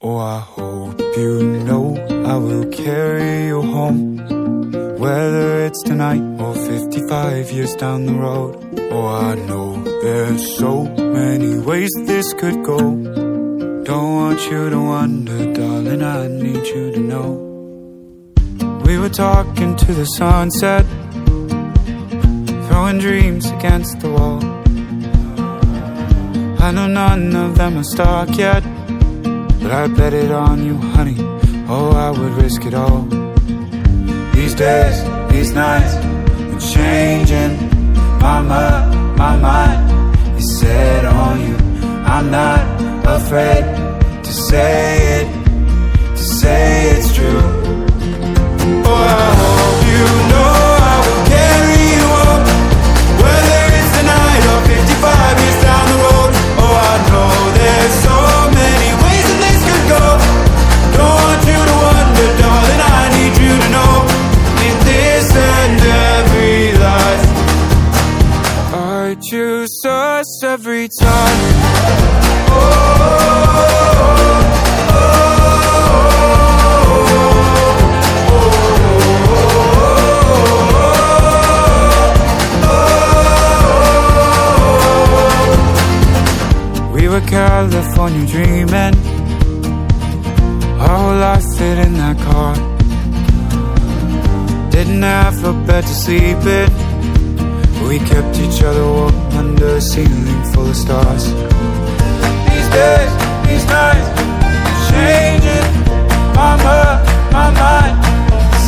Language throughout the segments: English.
Oh, I hope you know I will carry you home. Whether it's tonight or 55 years down the road. Oh, I know there's so many ways this could go. Don't want you to wonder, darling, I need you to know. We were talking to the sunset, throwing dreams against the wall. I know none of them are stuck yet. But I bet it on you, honey. Oh, I would risk it all. These days, these nights, I'm changing my mind, my mind is set on you. I'm not afraid to say it, to say it's choose us every time. We were California dreaming. Our whole life fit in that car. Didn't have a bed to sleep in. We kept each other a ceiling full of stars. These days, these nights, changing my mind, my mind.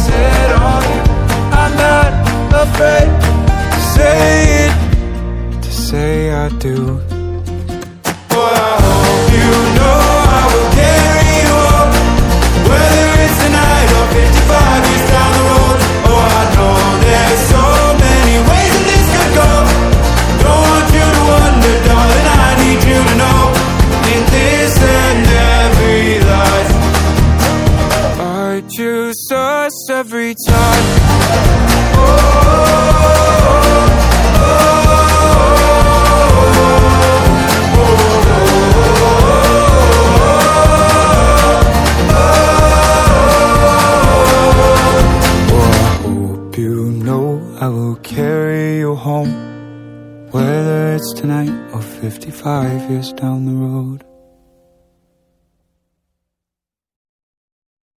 Set on you. I'm not afraid to say it, to say I do. Boy, choose every time. I will carry you home. Whether it's tonight or 55 years down the road.